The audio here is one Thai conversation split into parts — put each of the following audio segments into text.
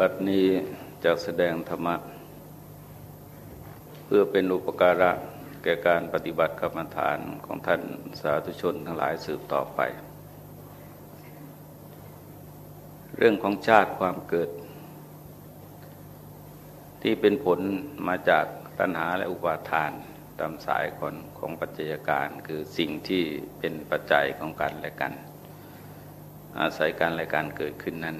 บัดนี้จะแสดงธรรมะ เพื่อเป็นอุปการะแก่การปฏิบัติกรรมฐานของท่านสาธุชนทั้งหลายสืบต่อไป เรื่องของชาติความเกิด ที่เป็นผลมาจากตัณหาและอุปาทานตามสายคนของปัจจัยการคือสิ่งที่เป็นปัจจัยของกันและกัน อาศัยกันและการเกิดขึ้นนั้น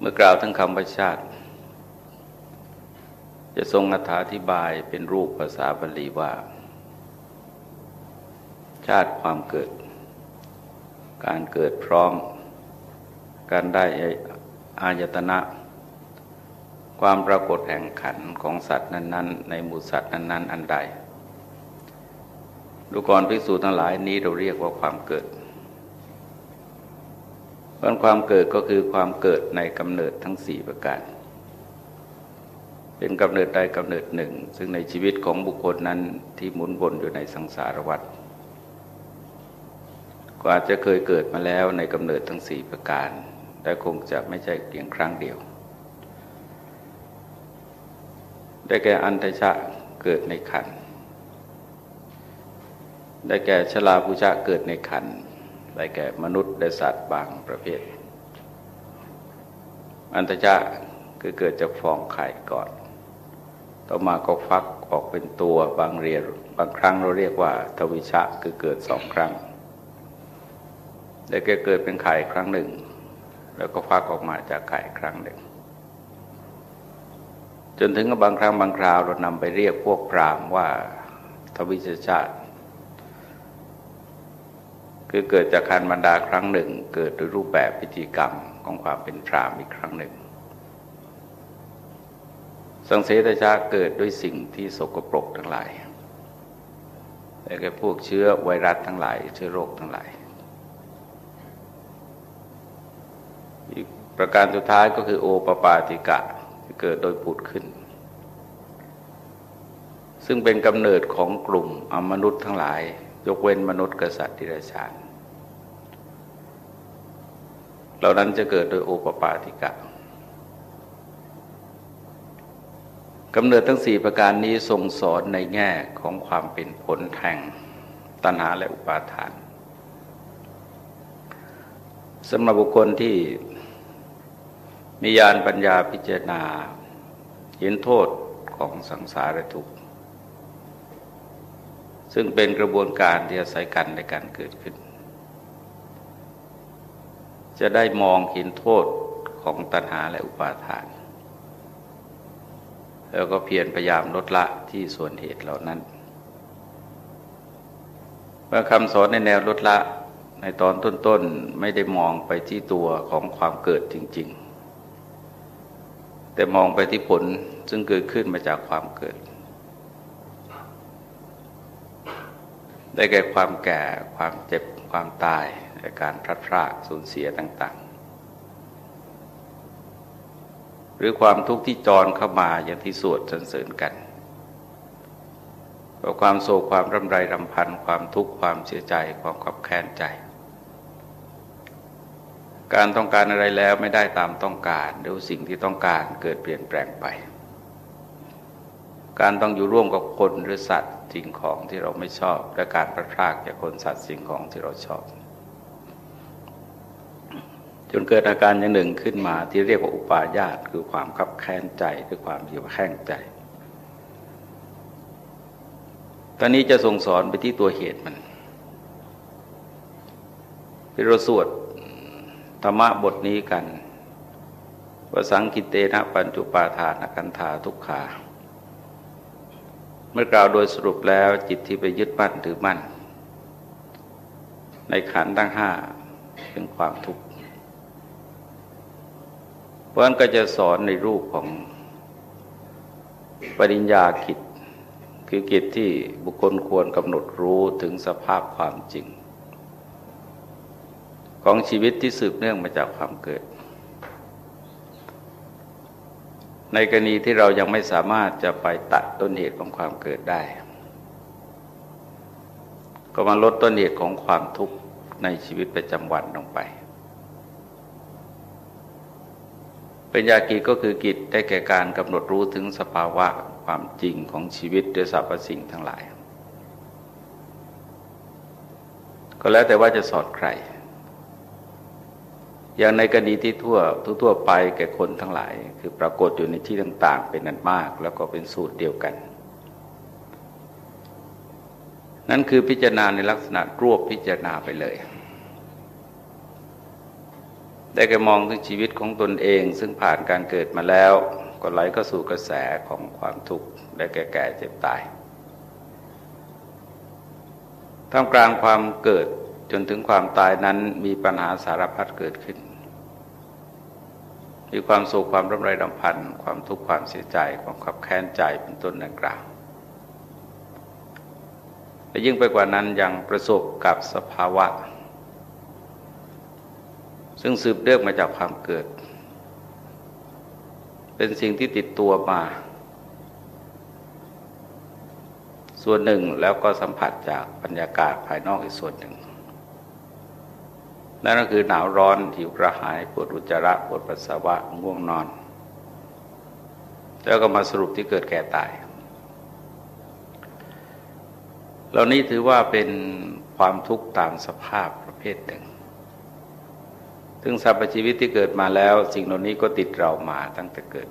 เมื่อกล่าวทั้งคำว่าชาติ จะทรงอธิบายเป็นรูปภาษาบาลีว่า ชาติความเกิด การเกิดพร้อม การได้อายตนะ ความปรากฏแห่งขันของสัตว์นั้น ๆ ในหมู่สัตว์นั้น ๆ อันใดดูก่อนภิกษุทั้งหลายนี้เราเรียกว่าความเกิด เพราะความเกิดก็คือความเกิดในกำเนิดทั้งสี่ประการ เป็นกำเนิดใดกำเนิดหนึ่ง ซึ่งในชีวิตของบุคคลนั้นที่หมุนวนอยู่ในสังสารวัฏก็อาจจะเคยเกิดมาแล้วในกำเนิดทั้งสี่ประการ แต่คงจะไม่ใช่เพียงครั้งเดียว ได้แก่อันทชะเกิดในขัน ได้แก่ชลาภูชะเกิดในขัน ได้แก่มนุษย์และสัตว์บางประเภท อันตจะคือเกิดจากฟองไข่ก่อน ต่อมาก็ฟักออกเป็นตัวบางเรียบางครั้งเราเรียกว่าทวิชะคือเกิดสองครั้งได้แก่เกิดเป็นไข่ครั้งหนึ่ง แล้วก็ฟักออกมาจากไข่ครั้งหนึ่ง จนถึงบางครั้งบางคราวเรานำไปเรียกพวกพรามว่า ทวิชาติ คือเกิดจากการบรรดาครั้งหนึ่ง เกิดโดยรูปแบบพิธีกรรมของความเป็นพรามอีกครั้งหนึ่ง สังเสตชาเกิดด้วยสิ่งที่สกปรกทั้งหลายแต่แก่พวกเชื้อไวรัสทั้งหลาย เชื้อโรคทั้งหลาย อีกประการสุดท้ายก็คือโอปปาติกะที่เกิดโดยผุดขึ้น ซึ่งเป็นกำเนิดของกลุ่มอมนุษย์ทั้งหลาย ยกเว้นมนุษย์กับสัตว์เดรัจฉานเหล่านั้นจะเกิดโดยโอปปาติกะกำเนิดทั้งสี่ประการนี้ทรงสอนในแง่ของความเป็นผลแห่งตัณหาและอุปาทานสำหรับบุคคลที่มีญาณปัญญาพิจารณา เห็นโทษของสังสารทุกข์ ซึ่งเป็นกระบวนการที่อาศัยกันในการเกิดขึ้น จะได้มองเห็นโทษของตัณหาและอุปาทาน แล้วก็เพียรพยายามลดละที่ส่วนเหตุเหล่านั้นเมื่อคำสอนในแนวลดละในตอนต้นๆ ไม่ได้มองไปที่ตัวของความเกิดจริง ๆ แต่มองไปที่ผลซึ่งเกิดขึ้นมาจากความเกิด ได้แก่ความแก่ความเจ็บความตายและการพลัดพรากสูญเสียต่าง ๆ หรือความทุกข์ที่จรเข้ามาอย่างที่สวดสรรเสริญกันเพราะความโศกความรำไรรำพันความทุกข์ความเสียใจความขับแค้นใจ การต้องการอะไรแล้วไม่ได้ตามต้องการหรือสิ่งที่ต้องการเกิดเปลี่ยนแปลงไป การต้องอยู่ร่วมกับคนหรือสัตว์ สิ่งของที่เราไม่ชอบ และการประพรากจากคนสัตว์สิ่งของที่เราชอบ จนเกิดอาการอย่างหนึ่งขึ้นมาที่เรียกว่าอุปาญาตคือความขับแค้นใจหรือความหิวแห้งใจ ตอนนี้จะส่งสอนไปที่ตัวเหตุมันที่เราสวดธรรมะบทนี้กันวสังกิเตนะปัญจุปาทานกันธาทุกขา เมื่อกล่าวโดยสรุปแล้วจิตที่ไปยึดมั่นถือมั่น ในขันทั้งห้าเป็นความทุกข์เพราะนั้นก็จะสอนในรูปของปริญญากิจ คือกิจที่บุคคลควรกำหนดรู้ถึงสภาพความจริง ของชีวิตที่สืบเนื่องมาจากความเกิด ในกรณีที่เรายังไม่สามารถจะไปตัดต้นเหตุของความเกิดได้ ก็มาลดต้นเหตุของความทุกข์ในชีวิตประจำวันลงไป เปัญญากิจก็คือกิจได้แก่การกำหนดรู้ถึงสภาวะความจริงของชีวิตด้วยสรรพสิ่งทั้งหลาย ก็แล้วแต่ว่าจะสอนใคร อย่างในกรณีที่ทั่วทั่วไปแก่คนทั้งหลาย คือปรากฏอยู่ในที่ต่าง ๆ เป็นนันมาก แล้วก็เป็นสูตรเดียวกัน นั่นคือพิจารณาในลักษณะรวบพิจารณาไปเลย ได้แก่มองถึงชีวิตของตนเอง ซึ่งผ่านการเกิดมาแล้ว ก็ไหลก็สู่กระแสของความทุกข์ได้แก่แก่เจ็บตายท่ามกลางความเกิด จนถึงความตายนั้นมีปัญหาสารพัดเกิดขึ้น มีความโศกความร่ำไรรำพัน ความทุกข์ความเสียใจ ความขับแค้นใจเป็นต้นดังกล่าวและยิ่งไปกว่านั้นยังประสบกับสภาวะ ซึ่งสืบเนื่องมาจากความเกิด เป็นสิ่งที่ติดตัวมา ส่วนหนึ่งแล้วก็สัมผัสจากบรรยากาศภายนอกอีกส่วนหนึ่ง นั่นก็คือหนาวร้อนหิวกระหายปวดอุจจาระปวดปัสสาวะง่วงนอน แล้วก็มาสรุปที่เกิดแก่ตาย เหล่านี้ถือว่าเป็นความทุกข์ตามสภาพประเภทหนึ่ง ถึงสรรพชีวิตที่เกิดมาแล้ว สิ่งเหล่านี้ก็ติดเรามาตั้งแต่เกิด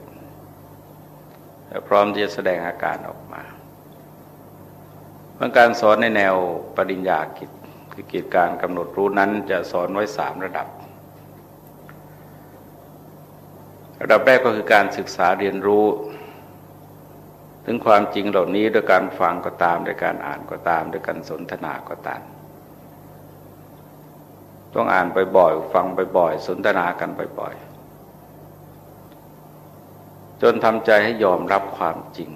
พร้อมที่จะแสดงอาการออกมาเมื่อการสอนในแนวปริญญากิจ คือกิจการกำหนดรู้นั้นจะสอนไว้สามระดับ ระดับแรกก็คือการศึกษาเรียนรู้ ถึงความจริงเหล่านี้ด้วยการฟังก็ตามด้วยการอ่านก็ตามด้วยการสนทนาก็ตาม ต้องอ่านบ่อยๆฟังบ่อยๆสนทนากันบ่อยๆจนทำใจให้ยอมรับความจริง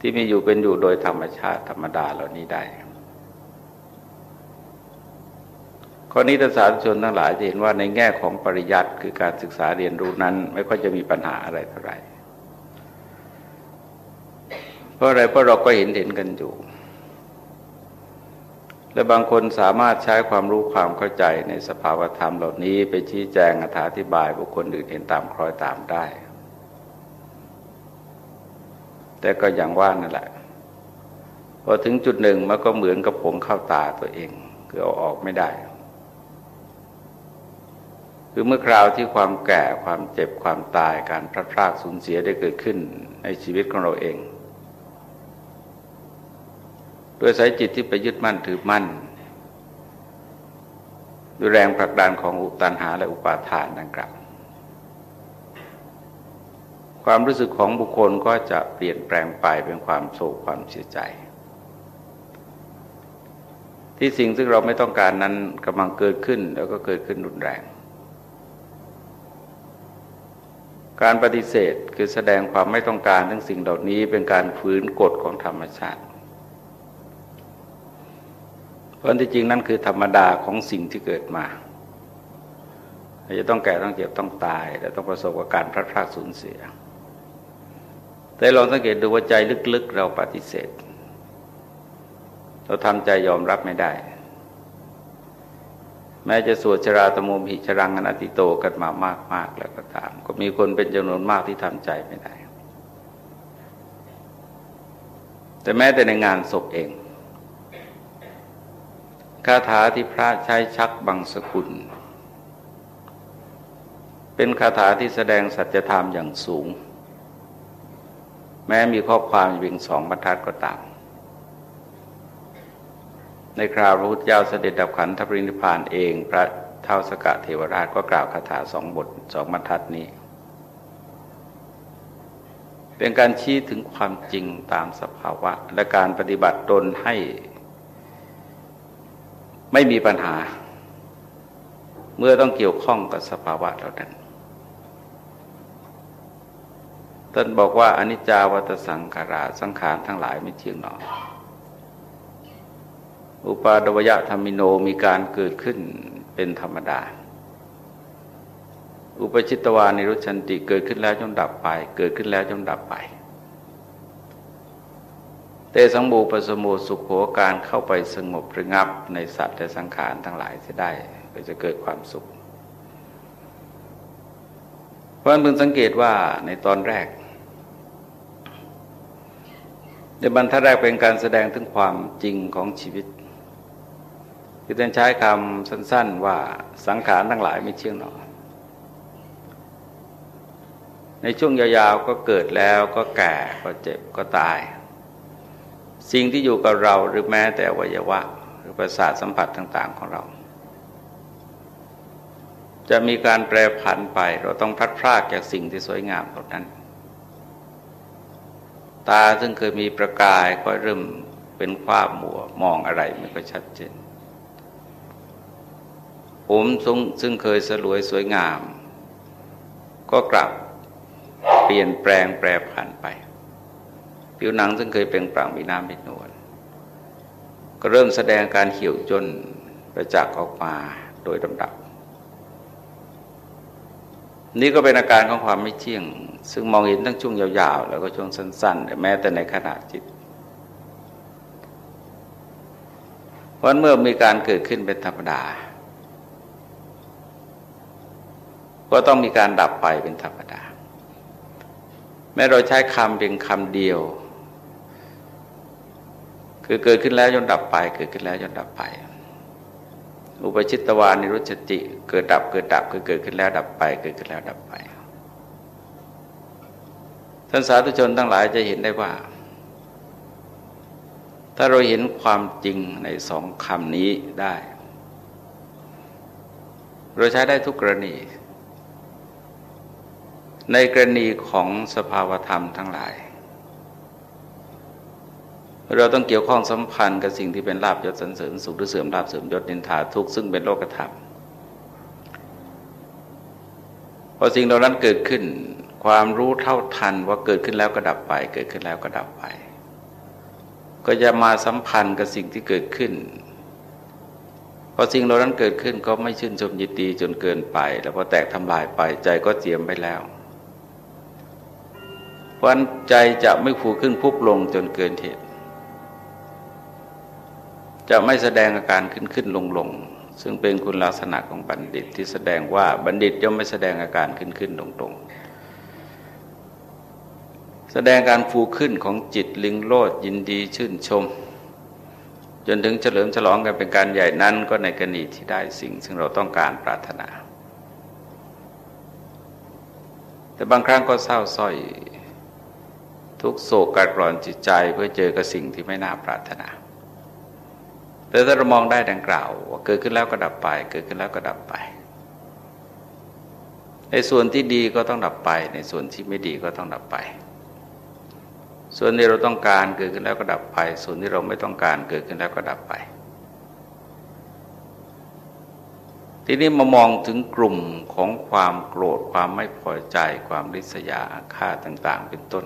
ที่มีอยู่เป็นอยู่โดยธรรมชาติธรรมดาเหล่านี้ได้ ข้อนี้ท่านสาธุชนทั้งหลายจะเห็นว่าในแง่ของปริยัติคือการศึกษาเรียนรู้นั้น ไม่ค่อยจะมีปัญหาอะไรเท่าไหร่เพราะอะไรเพราะเราก็เห็นเห็นกันอยู่ และบางคนสามารถใช้ความรู้ความเข้าใจในสภาวธรรมเหล่านี้ไปชี้แจงอธิบายบุคคลอื่นเห็นตามคล้อยตามได้ แต่ก็อย่างว่านั่นแหละพอถึงจุดหนึ่งมันก็เหมือนกับผงเข้าตาตัวเอง คือเอาออกไม่ได้ คือเมื่อคราวที่ความแก่ความเจ็บความตายการพลาดพลาดสูญเสียได้เกิดขึ้นในชีวิตของเราเองโดยสายจิตที่ไปยึดมั่นถือมั่นด้วยแรงผลักดันของอุตันหาและอุปาทานดังกล่าวความรู้สึกของบุคคลก็จะเปลี่ยนแปลงไปเป็นความโศกความเสียใจ ที่สิ่งซึ่งเราไม่ต้องการนั้นกำลังเกิดขึ้นแล้วก็เกิดขึ้นรุนแรง การปฏิเสธคือแสดงความไม่ต้องการทั้งสิ่งเหล่านี้เป็นการฝืนกฎของธรรมชาติ เพราะที่จริงนั่นคือธรรมดาของสิ่งที่เกิดมาจะต้องแก่ต้องเจ็บต้องตาย และต้องประสบกับการพลาดพลาดสูญเสีย แต่ลองสังเกตดูว่าใจลึกๆ เราปฏิเสธ เราทำใจยอมรับไม่ได้ แม้จะสวดชราตโมมหิชรังอนัติโตกันมามากๆแล้วก็ตาม ก็มีคนเป็นจำนวนมากที่ทำใจไม่ได้ แต่แม้แต่ในงานศพเองคาถาที่พระใช้ชักบังสกุล เป็นคาถาที่แสดงสัจธรรมอย่างสูง แม้มีข้อความเพียงสองบรรทัดก็ตาม ในคราวพระพุทธเจ้าเสด็จดับขันธปรินิพานเอง พระเท้าสกะเทวราชก็กล่าวคาถาสองบทสองบรรทัดนี้ เป็นการชี้ถึงความจริงตามสภาวะ และการปฏิบัติตนให้ ไม่มีปัญหา เมื่อต้องเกี่ยวข้องกับสภาวะเหล่านั้นท่านบอกว่าอนิจจาวัตสังขาราสังขารทั้งหลายไม่เที่ยงหนอ อุปาดวยธรรมิโนมีการเกิดขึ้นเป็นธรรมดา อุปชิตวานิรุชันติเกิดขึ้นแล้วจงดับไป เกิดขึ้นแล้วจงดับไป เตสังบูปสมุสุขโขการเข้าไปสงบระงับในสัตว์และสังขารทั้งหลายจะได้ก็จะเกิดความสุข เพราะฉะนั้นเพึงสังเกตว่าในตอนแรกในบรรทัดแรกเป็นการแสดงถึงความจริงของชีวิต คือท่านใช้คำสั้น ๆว่าสังขารทั้งหลายไม่เชื่องหนอในช่วงยาวๆก็เกิดแล้วก็แก่ก็เจ็บก็ตาย สิ่งที่อยู่กับเราหรือแม้แต่วัยวะ หรือประสาทสัมผัสต่าง ๆของเรา จะมีการแปรผันไปเราต้องพัดพรากจากสิ่งที่สวยงามเหล่านั้น ตาซึ่งเคยมีประกายก็เริ่มเป็นความมัวมองอะไรไม่ค่อยชัดเจน ผมซึ่งเคยสลวยสวยงาม ก็กลับเปลี่ยนแปลงแปรผันไป ผิวหนังซึ่งเคยเป็นปร่งมีน้ำมีนวลก็เริ่มแสดงการเหี่ยวจนประจักษ์ออกมาโดยลำดับ นี่ก็เป็นอาการของความไม่เที่ยง ซึ่งมองเห็นทั้งช่วงยาวๆ แล้วก็ช่วงสั้นๆ แม้แต่ในขณะจิตเพราะเมื่อมีการเกิดขึ้นเป็นธรรมดา ก็ต้องมีการดับไปเป็นธรรมดา แม้เราใช้คำเพียงคำเดียว คือเกิดขึ้นแล้วจนดับไป เกิดขึ้นแล้วจนดับไป อุปชิตวานิรุจติ เกิดดับเกิดดับคือเกิดขึ้นแล้วดับไป เกิดขึ้นแล้วดับไป ท่านสาธุชนทั้งหลายจะเห็นได้ว่า ถ้าเราเห็นความจริงในสองคำนี้ได้ เราใช้ได้ทุกกรณี ในกรณีของสภาวธรรมทั้งหลาย เราต้องเกี่ยวข้องสัมพันธ์กับสิ่งที่เป็นลาบยศสันเสริญสุขหรือเสื่อมลาบเสื่อมยศนินทาทุกซึ่งเป็นโลกธรรมพอสิ่งเหล่านั้นเกิดขึ้น ความรู้เท่าทันว่าเกิดขึ้นแล้วก็ดับไป เกิดขึ้นแล้วก็ดับไป ก็จะมาสัมพันธ์กับสิ่งที่เกิดขึ้นพอสิ่งเหล่านั้นเกิดขึ้นก็ไม่ชื่นชมยินดีจนเกินไป แล้วพอแตกทำลายไปใจก็เจียมไปแล้ว วันใจจะไม่ฟูขึ้นพุบลงจนเกินเหตุ จะไม่แสดงอาการขึ้นขึ้นลงลงซึ่งเป็นคุณลักษณะของบัณฑิตที่แสดงว่าบัณฑิตย่อมไม่แสดงอาการขึ้นขึ้นลงลงแสดงการฟูขึ้นของจิตลิงโลดยินดีชื่นชม จนถึงเฉลิมฉลองกันเป็นการใหญ่นั้นก็ในกรณีที่ได้สิ่ง ซึ่งเราต้องการปรารถนา แต่บางครั้งก็เศร้าส้อย ทุกโศกกัดกร่อนจิตใจเพื่อเจอกับสิ่งที่ไม่น่าปรารถนาแต่ถ้าเรามองได้ดังกล่าวว่าเกิดขึ้นแล้วก็ดับไป เกิดขึ้นแล้วก็ดับไป ในส่วนที่ดีก็ต้องดับไป ในส่วนที่ไม่ดีก็ต้องดับไป ส่วนที่เราต้องการเกิดขึ้นแล้วก็ดับไป ส่วนที่เราไม่ต้องการเกิดขึ้นแล้วก็ดับไป ทีนี้มามองถึงกลุ่มของความโกรธความไม่พอใจ ความริษยาอาฆาตต่าง ๆ เป็นต้น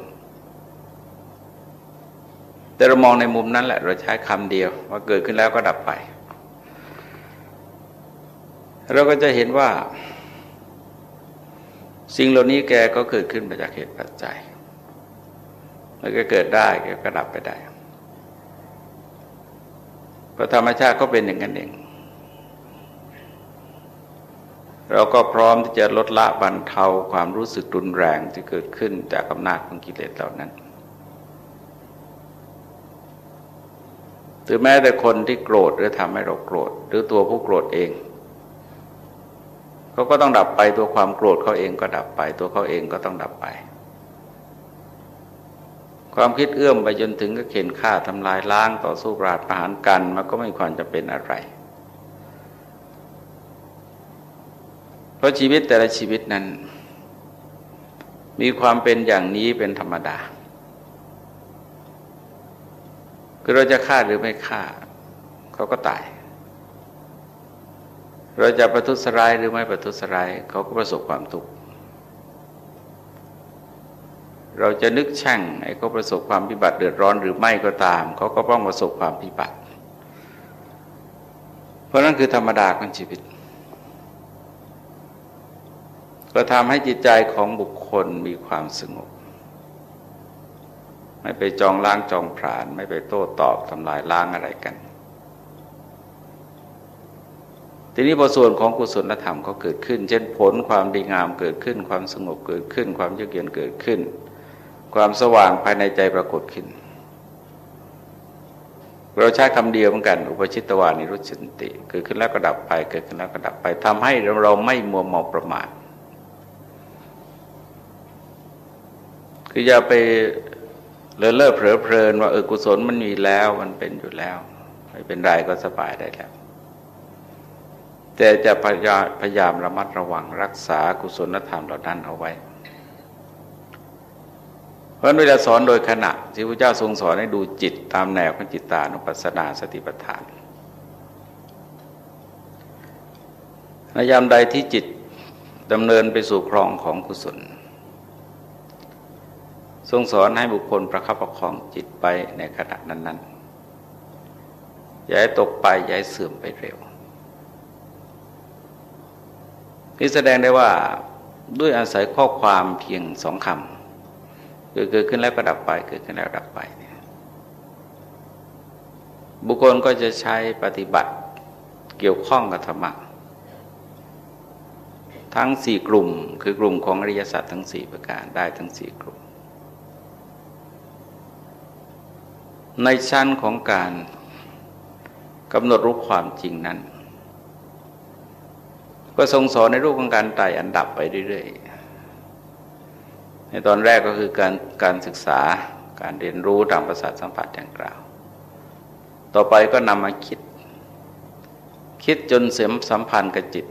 แต่เรามองในมุมนั้นแหละ เราใช้คำเดียวว่าเกิดขึ้นแล้วก็ดับไป เราก็จะเห็นว่า สิ่งเหล่านี้แกก็เกิดขึ้นมาจากเหตุปัจจัย แล้วก็เกิดได้แกก็ดับไปได้เพราะธรรมชาติก็เป็นอย่างนั้นเอง เราก็พร้อมที่จะลดละบรรเทาความรู้สึกรุนแรงที่เกิดขึ้นจากอำนาจของกิเลสเหล่านั้น หรือแม้แต่คนที่โกรธหรือทำให้เราโกรธ หรือตัวผู้โกรธเองเขาก็ต้องดับไปตัวความโกรธเขาเองก็ดับไป ตัวเขาเองก็ต้องดับไป ความคิดเอื้อมไปจนถึงก็เข็นฆ่าทำลายล้างต่อสู้ปราดประหารกันมันก็ไม่ควรจะเป็นอะไร เพราะชีวิตแต่ละชีวิตนั้น มีความเป็นอย่างนี้เป็นธรรมดา คือเราจะฆ่าหรือไม่ฆ่า เขาก็ตาย เราจะประทุษร้ายหรือไม่ประทุษร้ายเขาก็ประสบความทุกข์เราจะนึกช่างให้เขาประสบความพิบัติเดือดร้อนหรือไม่ก็ตาม เขาก็ต้องประสบความพิบัติ เพราะนั่นคือธรรมดาของชีวิต ก็ทำให้จิตใจของบุคคลมีความสงบ ไม่ไปจองล้างจองผราน ไม่ไปโต้ตอบทำลายล้างอะไรกัน ทีนี้พอส่วนของกุศลธรรมก็เกิดขึ้น เช่นผลความดีงามเกิดขึ้น ความสงบเกิดขึ้น ความเยือกเย็นเกิดขึ้น ความสว่างภายในใจปรากฏขึ้น เราใช้คำเดียวเหมือนกัน อุปชิตวานิรุชันติ เกิดขึ้นแล้วก็ดับไป เกิดขึ้นแล้วก็ดับไปทำให้เราไม่มัวเมาประมาทคืออย่าไป เลอะเลอเผลอเพลินว่าเออกุศลมันมีแล้วมันเป็นอยู่แล้ว ไม่เป็นไรก็สบายได้แล้วแต่จะพยายามพยายามระมัดระวังรักษากุศลธรรมเหล่านั้นเอาไว้ เพราะเวลาสอนโดยขณะที่พระเจ้าทรงสอนให้ดูจิตตามแนวของจิตตานุปัสสนาสติปัฏฐานในยามใดที่จิตดำเนินไปสู่ครองของกุศล ทรงสอนให้บุคคลประคับประคองจิตไปในขณะนั้น ๆ อย่าให้ตกไป อย่าให้เสื่อมไปเร็ว นี่แสดงได้ว่าด้วยอาศัยข้อความเพียงสองคำเกิดขึ้นแล้วก็ดับไป เกิดขึ้นแล้วดับไปเนี่ยบุคคลก็จะใช้ปฏิบัติเกี่ยวข้องกับธรรมะทั้งสี่กลุ่มคือกลุ่มของอริยสัจทั้งสี่ประการได้ทั้งสี่กลุ่ม ในชั้นของการกำหนดรูปความจริงนั้น ก็ทรงสอนในรูปของการไต่อันดับไปเรื่อยๆ ในตอนแรกก็คือการการศึกษาการเรียนรู้ตามประสาทสัมผัสอย่างกล่าว ต่อไปก็นำมาคิด คิดจนเสริมสัมพันธ์กับจิต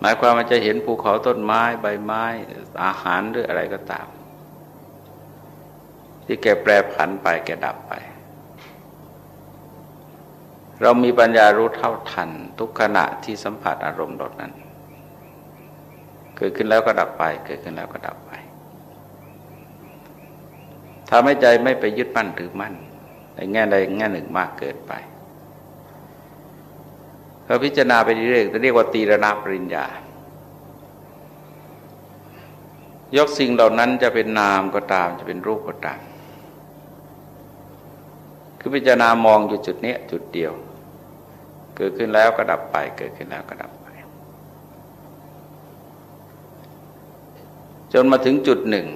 หมายความว่าจะเห็นภูเขาต้นไม้ใบไม้อาหารหรืออะไรก็ตาม ที่แกแปรผันไปแกดับไป เรามีปัญญารู้เท่าทัน ทุกขณะที่สัมผัสอารมณ์ดนั้น เกิดขึ้นแล้วก็ดับไป เกิดขึ้นแล้วก็ดับไปทำให้ใจไม่ไปยึดมั่นถือมั่นในแง่ใดแง่หนึ่งมากเกินไปเราพิจารณาไปเรื่อยๆเรียกว่าตีรณปริญญา ยกสิ่งเหล่านั้นจะเป็นนามก็ตาม จะเป็นรูปก็ตาม คือพิจารณามองอยู่จุดนี้จุดเดียว เกิดขึ้นแล้วก็ดับไป เกิดขึ้นแล้วก็ดับไป จนมาถึงจุดหนึ่ง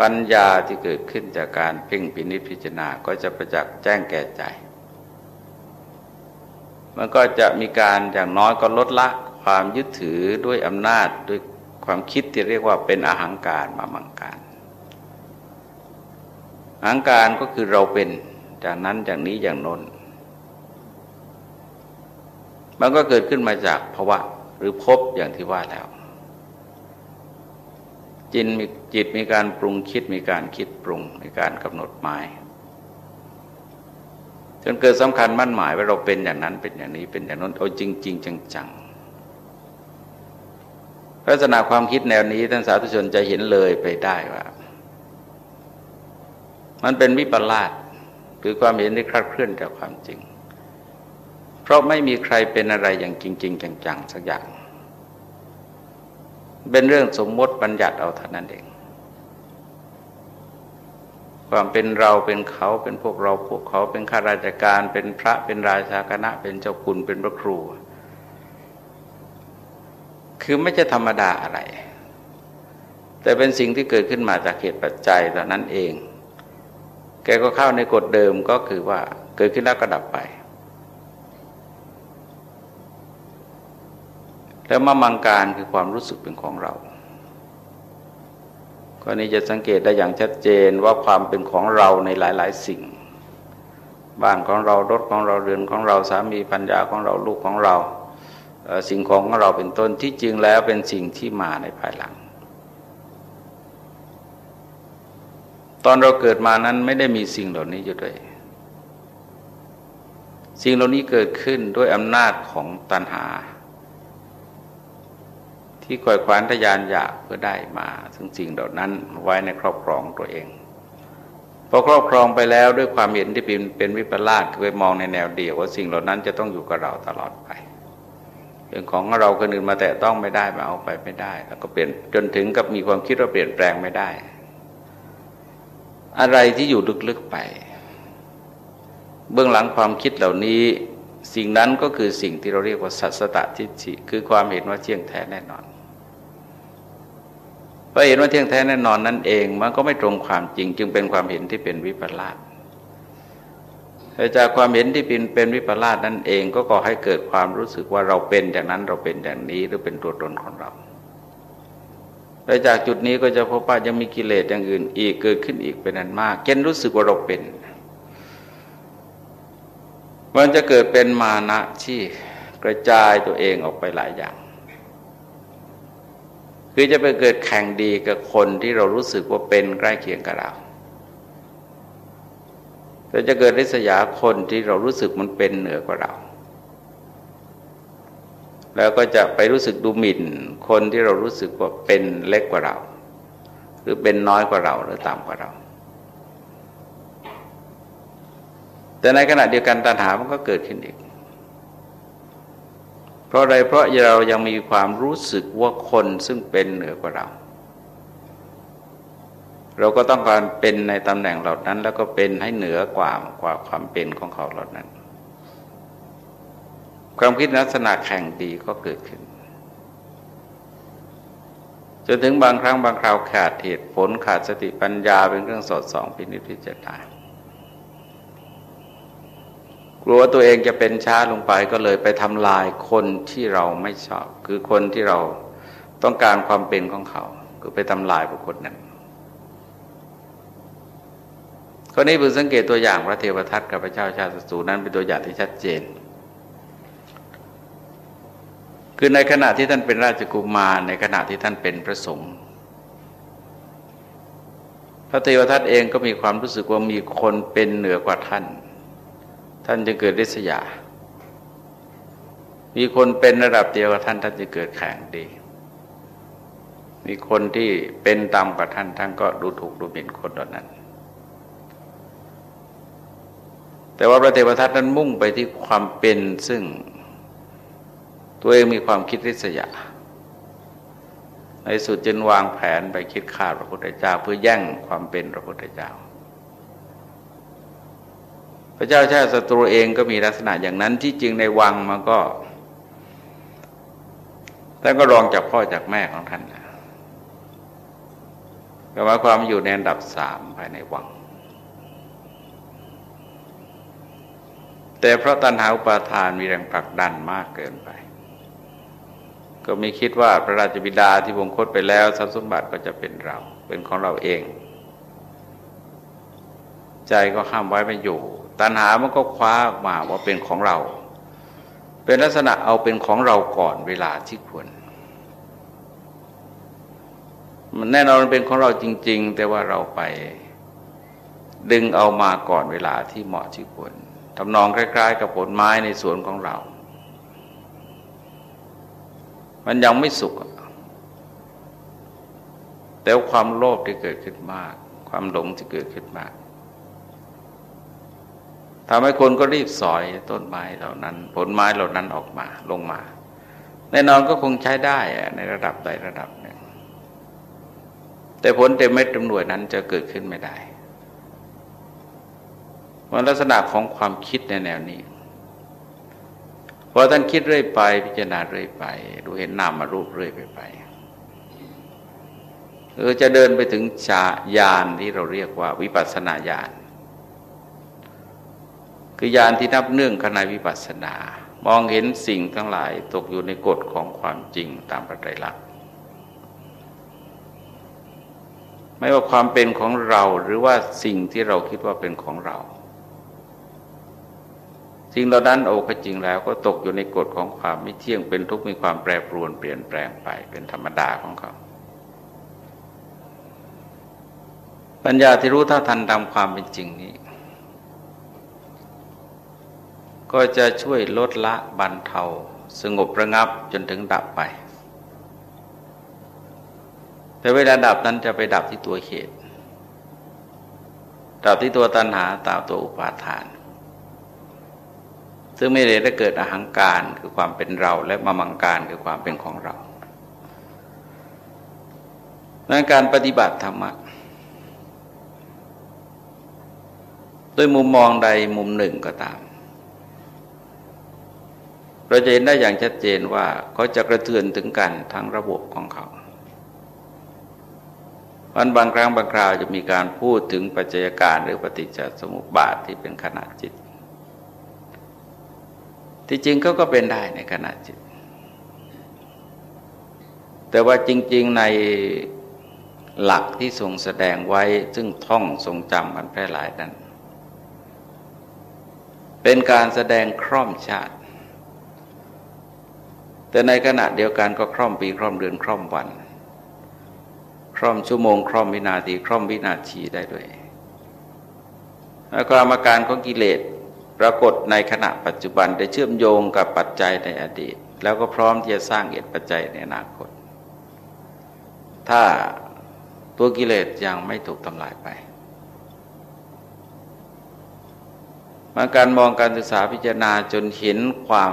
ปัญญาที่เกิดขึ้นจากการเพ่งพินิจพิจารณาก็จะประจักษ์แจ้งแก่ใจ มันก็จะมีการอย่างน้อยก็ลดละความยึดถือด้วยอำนาจด้วยความคิดที่เรียกว่าเป็นอาหางการมามังการ อังการก็คือเราเป็นจากนั้นจากนี้อย่างน้น มันก็เกิดขึ้นมาจากภาวะหรือพบอย่างที่ว่าแล้ว จิตมีจิตมีการปรุงคิดมีการคิดปรุงมีการกำหนดหมายจนเกิดสำคัญมั่นหมายว่าเราเป็นอย่างนั้นเป็นอย่างนี้เป็นอย่างนั้นเอาจริงจริงจังๆลักษณะความคิดแนวนี้ท่านสาธุชนจะเห็นเลยไปได้ว่า มันเป็นวิปลาสคือความเห็นที่คลาดเคลื่อนจากความจริง เพราะไม่มีใครเป็นอะไรอย่างจริง ๆ จังๆสักอย่าง เป็นเรื่องสมมติบัญญัติเอาเท่านั้นเอง ความเป็นเราเป็นเขาเป็นพวกเราพวกเขาเป็นข้าราชการเป็นพระเป็นราชาคณะ เป็นเจ้าคุณเป็นพระครู คือไม่ใช่ธรรมดาอะไร แต่เป็นสิ่งที่เกิดขึ้นมาจากเหตุปัจจัยแต่านั้นเอง แกก็เข้าในกฎเดิมก็คือว่าเกิดขึ้นแล้วก็ดับไป แล้วมามังการคือความรู้สึกเป็นของเรากรณีจะสังเกตได้อย่างชัดเจนว่าความเป็นของเราในหลาย ๆ สิ่ง บ้านของเรารถของเราเรือนของเราสามีปัญญาของเราลูกของเรา สิ่งของของเราเป็นต้นที่จริงแล้วเป็นสิ่งที่มาในภายหลัง ตอนเราเกิดมานั้นไม่ได้มีสิ่งเหล่านี้อยู่ด้วย สิ่งเหล่านี้เกิดขึ้นด้วยอำนาจของตัณหา ที่ก่อยขวานทยานอยากเพื่อได้มาซึ่งสิ่งเหล่านั้นไว้ในครอบครองตัวเองพอครอบครองไปแล้วด้วยความเห็นที่เป็นเป็นวิปลาสคือไปมองในแนวเดียวว่าสิ่งเหล่านั้นจะต้องอยู่กับเราตลอดไปเรื่องของเราคนอื่นมาแต่ต้องไม่ได้มาเอาไปไม่ได้ แล้วก็เปลี่ยนจนถึงกับมีความคิดว่าเปลี่ยนแปลงไม่ได้ อะไรที่อยู่ลึกๆไป เบื้องหลังความคิดเหล่านี้สิ่งนั้นก็คือสิ่งที่เราเรียกว่าสัสตทิฏฐิคือความเห็นว่าเที่ยงแท้แน่นอนพอเห็นว่าเที่ยงแท้แน่นอนนั่นเองมันก็ไม่ตรงความจริง จึงเป็นความเห็นที่เป็นวิปลาสจากความเห็นที่เป็นเป็นวิปลาสนั่นเองก็ก่อให้เกิดความรู้สึกว่าเราเป็นอย่างนั้นเราเป็นอย่างนี้หรือเป็นตัวตนของเรา และจากจุดนี้ก็จะพบว่ายังมีกิเลสอย่างอื่น อีกเกิดขึ้นอีกเป็นอันมากเช่นรู้สึกว่าเราเป็น มันจะเกิดเป็นมานะที่กระจายตัวเองออกไปหลายอย่าง คือจะไปเกิดแข่งดีกับคนที่เรารู้สึกว่าเป็นใกล้เคียงกับเราแต่จะเกิดริษยาคนที่เรารู้สึกมันเป็นเหนือกว่าเรา แล้วก็จะไปรู้สึกดูหมิ่น คนที่เรารู้สึกว่าเป็นเล็กกว่าเรา หรือเป็นน้อยกว่าเราหรือต่ำกว่าเรา แต่ในขณะเดียวกันตัณหามันก็เกิดขึ้นอีก เพราะอะไรเพราะเรายังมีความรู้สึกว่าคนซึ่งเป็นเหนือกว่าเรา เราก็ต้องการเป็นในตำแหน่งเหล่านั้น แล้วก็เป็นให้เหนือกว่ากว่าความเป็นของเขาเหล่านั้น ความคิดลักษณะแข่งดีก็เกิดขึ้นจนถึงบางครั้งบางคราวขาดเหตุผลขาดสติปัญญาเป็นเครื่องสอดส่องพินิจพิจารณากลัวตัวเองจะเป็นช้าลงไปก็เลยไปทำลายคนที่เราไม่ชอบ คือคนที่เราต้องการความเป็นของเขา คือไปทำลายบุคคลนั้นข้อนี้เพิ่งสังเกตตัวอย่างพระเทวทัตกับพระเจ้าชาติสูนั้นเป็นตัวอย่างที่ชัดเจน คือในขณะที่ท่านเป็นราชกุมารในขณะที่ท่านเป็นพระสงฆ์พระเทวทัตเองก็มีความรู้สึกว่ามีคนเป็นเหนือกว่าท่าน ท่านจะเกิดริษยา มีคนเป็นระดับเดียวกับท่านท่านจะเกิดแข่งดี มีคนที่เป็นต่ำกว่าท่านท่านก็ดูถูกดูหมิ่นคนเหล่านั้น แต่ว่าพระเทวทัตนั้นมุ่งไปที่ความเป็นซึ่ง ตัวเองมีความคิดริษยา ในสุดจึงวางแผนไปคิดฆ่าพระพุทธเจ้า เพื่อแย่งความเป็นพระพุทธเจ้า พระเจ้าชาติศัตรูเองก็มีลักษณะอย่างนั้นที่จริงในวังมันก็ท่านก็รองจากพ่อจากแม่ของท่านก็หมาความอยู่ในอันดับสามภายในวัง แต่เพราะตัณหาอุปาทานมีแรงผลักดันมากเกินไป ก็ไม่คิดว่าพระราชบิดาที่วงคตไปแล้วทรัพย์สมบัติก็จะเป็นเรา เป็นของเราเอง ใจก็ห้ามไว้ไม่อยู่ ตัณหามันก็คว้ามาว่าเป็นของเรา เป็นลักษณะเอาเป็นของเราก่อนเวลาที่ควร มันแน่นอนเป็นของเราจริง ๆ แต่ว่าเราไปดึงเอามาก่อนเวลาที่เหมาะที่ควรทำนองคล้ายๆกับผลไม้ในสวนของเรา มันยังไม่สุข แต่ความโลภที่เกิดขึ้นมาก ความหลงที่เกิดขึ้นมากทำให้คนก็รีบสอยต้นไม้เหล่านั้น ผลไม้เหล่านั้นออกมาลงมา แน่นอนก็คงใช้ได้ในระดับใดระดับหนึ่ง แต่ผลเต็มเม็ดเต็มหน่วยนั้นจะเกิดขึ้นไม่ได้มันลักษณะของความคิดในแนวนี้ พอท่านคิดเรื่อยไป พิจารณาเรื่อยไป ดูเห็นนามมารูปเรื่อยไปไปเออจะเดินไปถึงชาญาณที่เราเรียกว่า วิปัสสนาญาณคือญาณที่นับเนื่องขณะวิปัสสนา มองเห็นสิ่งทั้งหลายตกอยู่ในกฎของความจริงตามประไตรลักษณ์ไม่ว่าความเป็นของเราหรือว่าสิ่งที่เราคิดว่าเป็นของเรา สิ่งเหล่านั้นโอ้ก็จริงแล้วก็ตกอยู่ในกฎของความไม่เที่ยงเป็นทุกข์มีความแปรปรวนเปลี่ยนแปลงไปเป็นธรรมดาของเขา ปัญญาที่รู้เท่าทันตามความเป็นจริงนี้ ก็จะช่วยลดละบรรเทาสงบระงับจนถึงดับไป แต่เวลาดับนั้นจะไปดับที่ตัวเหตุดับที่ตัวตัณหาตามตัวอุปาทาน ซึ่งไม่ได้ได้เกิดอหังการคือความเป็นเรา และมามังการคือความเป็นของเราดังการปฏิบัติธรรมะโดด้วยมุมมองใดมุมหนึ่งก็ตาม เราจะเห็นได้อย่างชัดเจนว่าเขาจะกระเทือนถึงกันทั้งระบบของเขาวันบางครั้งบางคราวจะมีการพูดถึงปัจจัยการหรือปฏิจจสมุปบาทที่เป็นขนาดจิต ที่จริงเขาก็เป็นได้ในขนาดจิต แต่ว่าจริง ๆในหลักที่ทรงแสดงไว้ ซึ่งท่องทรงจำกันแพร่หลายนั้น เป็นการแสดงคร่อมชาติ แต่ในขณะเดียวกันก็คร่อมปีคร่อมเดือนคร่อมวัน คร่อมชั่วโมงคร่อมวินาทีคร่อมวินาทีได้ด้วยแล้วกรรมการของกิเลส ปรากฏในขณะปัจจุบันได้เชื่อมโยงกับปัจจัยในอดีต แล้วก็พร้อมที่จะสร้างเหตุปัจจัยในอนาคต ถ้าตัวกิเลสยังไม่ถูกทำลายไปมาการมองการศึกษาพิจารณาจนเห็นความ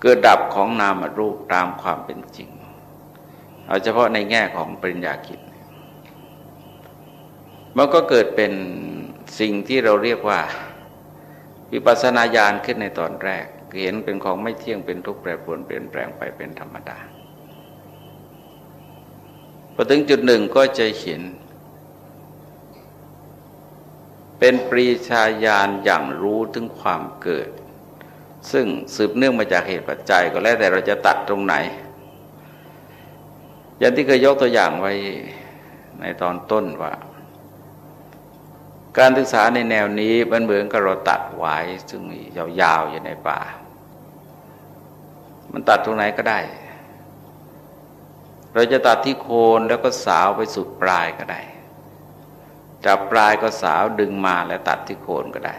เกิดดับของนามรูปตามความเป็นจริง เอาเฉพาะในแง่ของปริญญาคิดมันก็เกิดเป็นสิ่งที่เราเรียกว่า วิปัสนาญาณขึ้นในตอนแรกเห็นเป็นของไม่เที่ยงเป็นทุกข์แปรปรวนเปลี่ยนแปลงไปเป็นธรรมดาพอถึงจุดหนึ่งก็จะเห็น เป็นปรีชาญาณอย่างรู้ถึงความเกิด ซึ่งสืบเนื่องมาจากเหตุปัจจัยก็แล้วแต่เราจะตัดตรงไหน อย่างที่เคยยกตัวอย่างไว้ในตอนต้นว่า การศึกษาในแนวนี้มันเหมือนกับเราตัดไว้ซึ่งยาวๆอยู่ในป่า มันตัดตรงไหนก็ได้ เราจะตัดที่โคนแล้วก็สาวไปสุดปลายก็ได้จับปลายก็สาวดึงมาแล้วตัดที่โคนก็ได้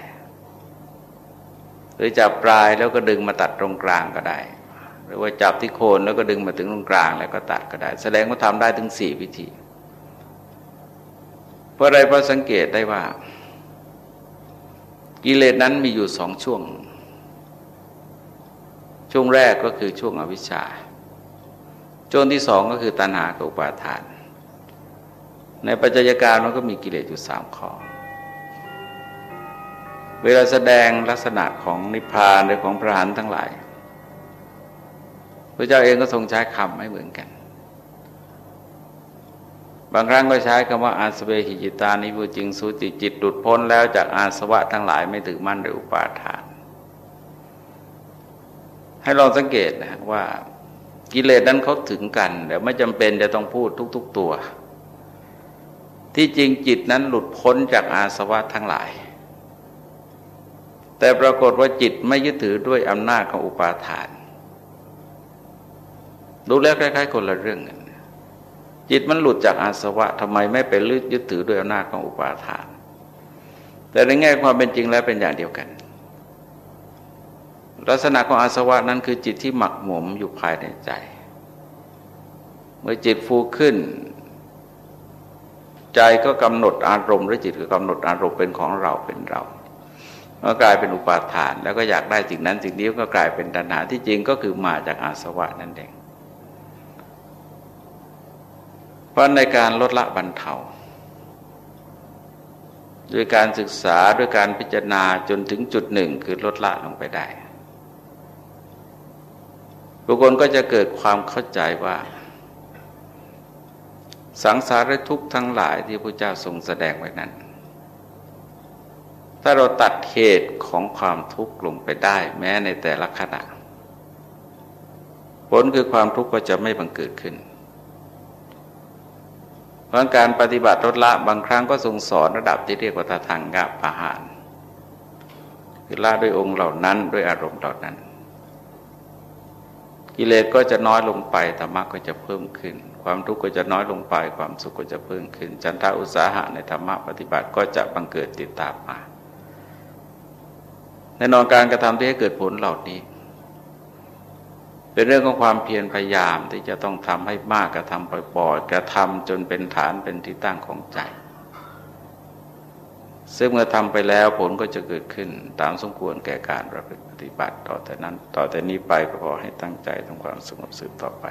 หรือจับปลายแล้วก็ดึงมาตัดตรงกลางก็ได้ หรือว่าจับที่โคนแล้วก็ดึงมาถึงตรงกลางแล้วก็ตัดก็ได้ แสดงว่าทำได้ถึงสี่วิธี ราะอะไรเพราะสังเกตได้ว่า กิเลสนั้นมีอยู่สองช่วง ช่วงแรกก็คือช่วงอวิชชา ช่วงที่สองก็คือตัณหากับอุปาทาน ในปัจจัยการมันก็มีกิเลสอยู่สามข้อเวลาแสดงลักษณะของนิพพานหรือของพระหันทั้งหลายพระเจ้าเองก็ทรงใช้คำไม่เหมือนกัน บางครั้งก็ใช้คำว่าอาสเวหิจิตานิบูจิงสุติจิตหลุดพ้นแล้วจากอาสวะทั้งหลายไม่ถือมั่นหรืออุปาทาน ให้ลองสังเกตนะว่ากิเลสนั้นเขาถึงกันแต่ไม่จำเป็นจะต้องพูดทุก ๆตัว ที่จริงจิตนั้นหลุดพ้นจากอาสวะทั้งหลาย แต่ปรากฏว่าจิตไม่ยึดถือด้วยอำนาจของอุปาทาน ดูแล้วคล้ายๆคนละเรื่องกัน จิตมันหลุดจากอาสวะทำไมไม่ไปลึกยึดถือด้วยอำนาจของอุปาทาน แต่ในแง่ความเป็นจริงแล้วเป็นอย่างเดียวกัน ลักษณะของอาสวะนั้นคือจิตที่หมักหมมอยู่ภายในใจ เมื่อจิตฟูขึ้น ใจก็กำหนดอารมณ์หรือจิตก็กำหนดอารมณ์เป็นของเราเป็นเราก็กลายเป็นอุปาทาน แล้วก็อยากได้สิ่งนั้นสิ่งนี้ก็กลายเป็นตัณหาที่จริงก็คือมาจากอาสวะนั่นเอง เพราะในการลดละบรรเทาด้วยการศึกษาด้วยการพิจารณาจนถึงจุดหนึ่งคือลดละลงไปได้บุคคลก็จะเกิดความเข้าใจว่า สังสารทุกข์ทั้งหลายที่พระเจ้าทรงแสดงไว้นั้น ถ้าเราตัดเหตุของความทุกข์ลงไปได้ แม้ในแต่ละขณะ ผลคือความทุกข์ก็จะไม่บังเกิดขึ้น ราะการปฏิบัติลดละบางครั้งก็ทรงสอนระดับที่เรียกว่าทางกะปะหารคือละด้วยองค์เหล่านั้นด้วยอารมณ์เหล่านั้น กิเลสก็จะน้อยลงไปธรรมะก็จะเพิ่มขึ้น ความทุกข์ก็จะน้อยลงไป ความสุขก็จะเพิ่มขึ้น จันทาอุตสาหะในธรรมะปฏิบัติก็จะบังเกิดติดตามมาในนอนการกระทำที่ให้เกิดผลเหล่านี้ เป็นเรื่องของความเพียรพยายามที่จะต้องทำให้มากกระทำบ่อยๆกระทำจนเป็นฐานเป็นที่ตั้งของใจ ซึ่งเมื่อทำไปแล้วผลก็จะเกิดขึ้นตามสมควรแก่การประพฤติปฏิบัติ ต่อแต่นั้น ต่อแต่นี้ไปก็ขอให้ตั้งใจทำความสงบสืบต่อไป